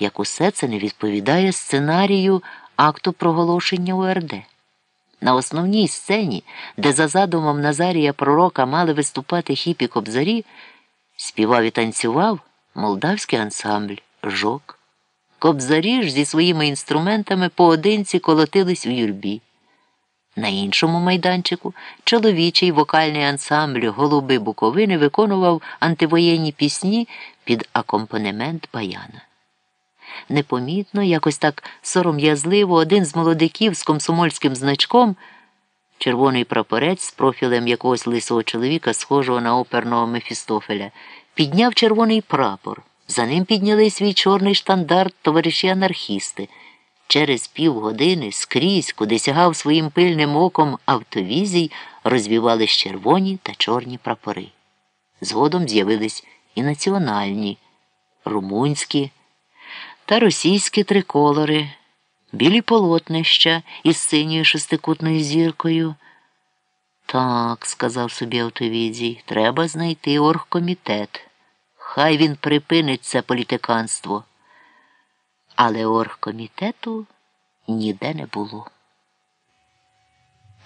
як усе це не відповідає сценарію акту проголошення УРД. На основній сцені, де за задумом Назарія Пророка мали виступати хіпі кобзарі, співав і танцював молдавський ансамбль Жок. Кобзарі ж зі своїми інструментами поодинці колотились у юрбі. На іншому майданчику чоловічий вокальний ансамбль Голуби Буковини виконував антивоєнні пісні під акомпанемент баяна. Непомітно, якось так сором'язливо, один з молодиків з комсомольським значком, червоний прапорець з профілем якогось лисого чоловіка, схожого на оперного Мефістофеля, підняв червоний прапор. За ним підняли свій чорний штандарт товариші анархісти. Через півгодини скрізь, куди сягав своїм пильним оком автовізій, розвівались червоні та чорні прапори. Згодом з'явились і національні, румунські та російські триколори, білі полотнища із синьою шестикутною зіркою. Так, сказав собі автовізій, треба знайти оргкомітет. Хай він припинить це політиканство. Але оргкомітету ніде не було.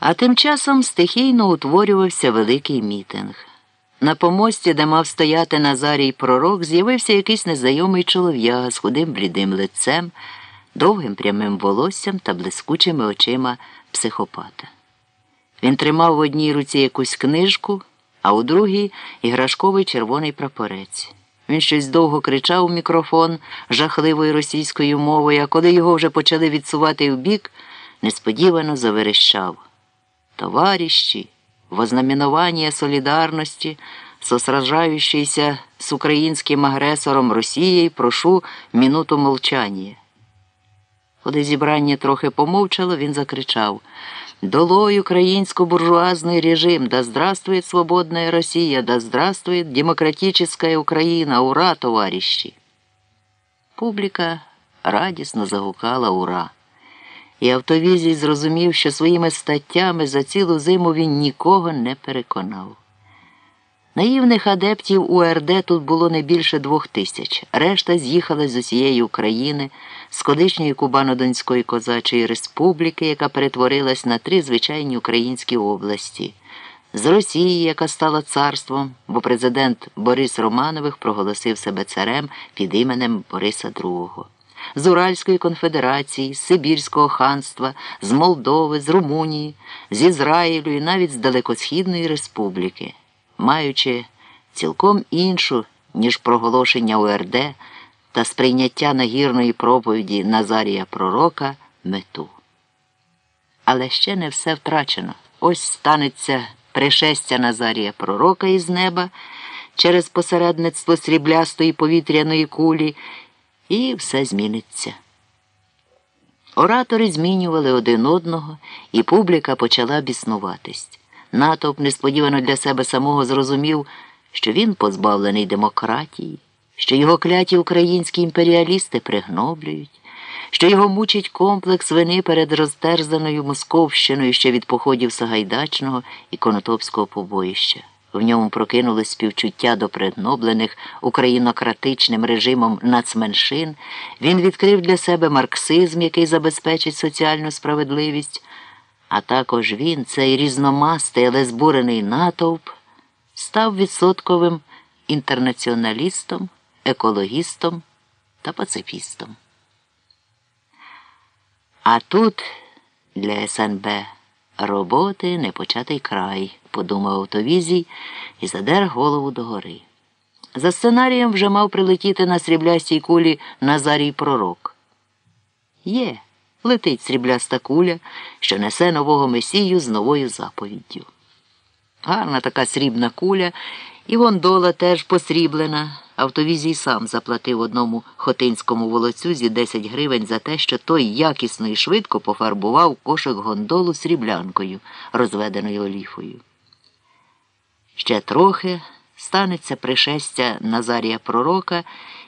А тим часом стихійно утворювався великий мітинг. На помості, де мав стояти Назарій пророк, з'явився якийсь незнайомий чолов'яга з худим блідим лицем, довгим прямим волоссям та блискучими очима психопата. Він тримав в одній руці якусь книжку, а у другій іграшковий червоний прапорець. Він щось довго кричав у мікрофон жахливою російською мовою, а коли його вже почали відсувати вбік, несподівано заверещав. Товарищи, во знаменование солидарности, сосражающейся с украинским агресором Росією, прошу минуту молчания. Коли зібрання трохи помовчало, він закричав Долой украинско-буржуазный режим, да здравствует свободная Россия, да здравствует демократическая Украина, ура, товарищи! Публіка радісно загукала ура. І автовізій зрозумів, що своїми статтями за цілу зиму він нікого не переконав. Наївних адептів УРД тут було не більше двох тисяч. Решта з'їхала з усієї України, з колишньої Кубано-Донської козачої республіки, яка перетворилась на три звичайні українські області, з Росії, яка стала царством, бо президент Борис Романових проголосив себе царем під іменем Бориса II з Уральської конфедерації, з Сибірського ханства, з Молдови, з Румунії, з Ізраїлю і навіть з Далекосхідної республіки, маючи цілком іншу, ніж проголошення УРД та сприйняття нагірної проповіді Назарія Пророка мету. Але ще не все втрачено. Ось станеться пришестя Назарія Пророка із неба через посередництво сріблястої повітряної кулі і все зміниться. Оратори змінювали один одного, і публіка почала біснуватись. Натовп несподівано для себе самого зрозумів, що він позбавлений демократії, що його кляті українські імперіалісти пригноблюють, що його мучить комплекс вини перед розтерзаною Московщиною ще від походів Сагайдачного і Конотопського побоїща. В ньому прокинулось співчуття до пригноблених українократичним режимом нацменшин. Він відкрив для себе марксизм, який забезпечить соціальну справедливість, а також він, цей різномастий, але збурений натовп, став відсотковим інтернаціоналістом, екологістом та пацифістом. А тут для СНБ роботи непочатий край подумав автовізій і задер голову догори. За сценарієм вже мав прилетіти на сріблястій кулі Назарій Пророк. Є, летить срібляста куля, що несе нового месію з новою заповіддю. Гарна така срібна куля, і гондола теж посріблена. Автовізій сам заплатив одному хотинському волоцю зі 10 гривень за те, що той якісно і швидко пофарбував кошик гондолу сріблянкою, розведеною оліфою. Ще трохи станеться пришестя Назарія Пророка,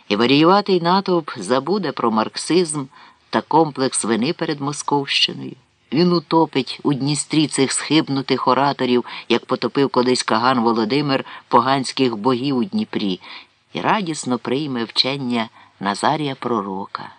і варіюватий натовп забуде про марксизм та комплекс вини перед Московщиною. Він утопить у Дністрі цих схибнутих ораторів, як потопив колись Каган Володимир поганських богів у Дніпрі, і радісно прийме вчення Назарія Пророка.